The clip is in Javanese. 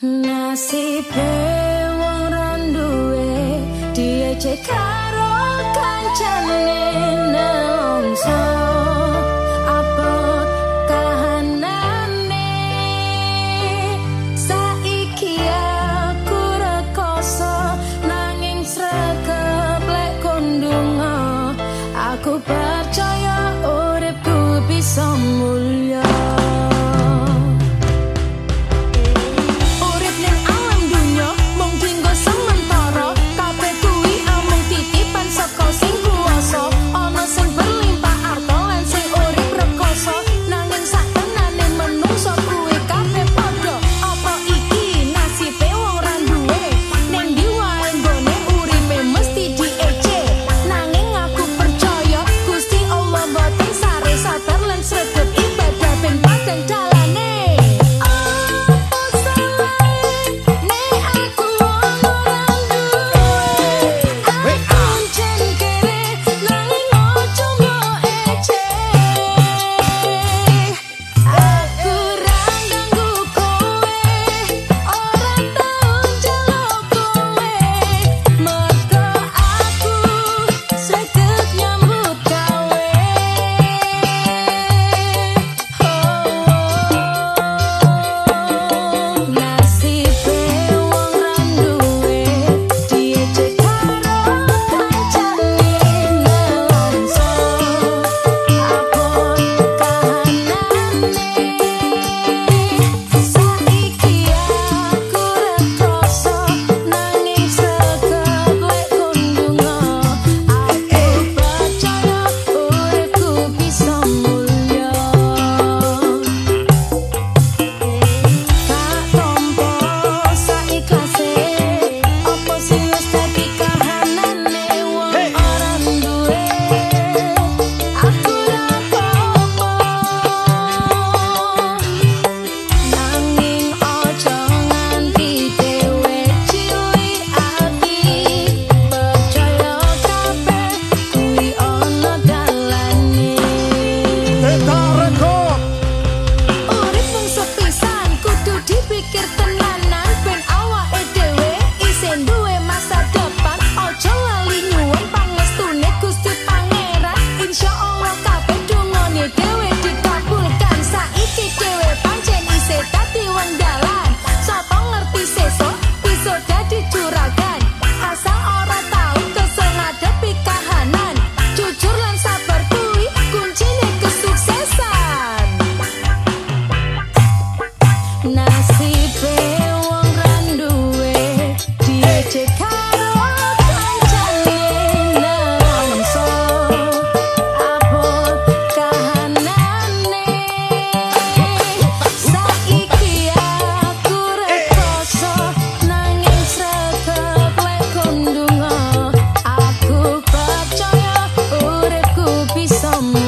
Nasibe wong randuwe Diece karo kancane nelongso Aku rekoso nanging sregep lek kondungo aku percaya urepku bisa mulya. amor.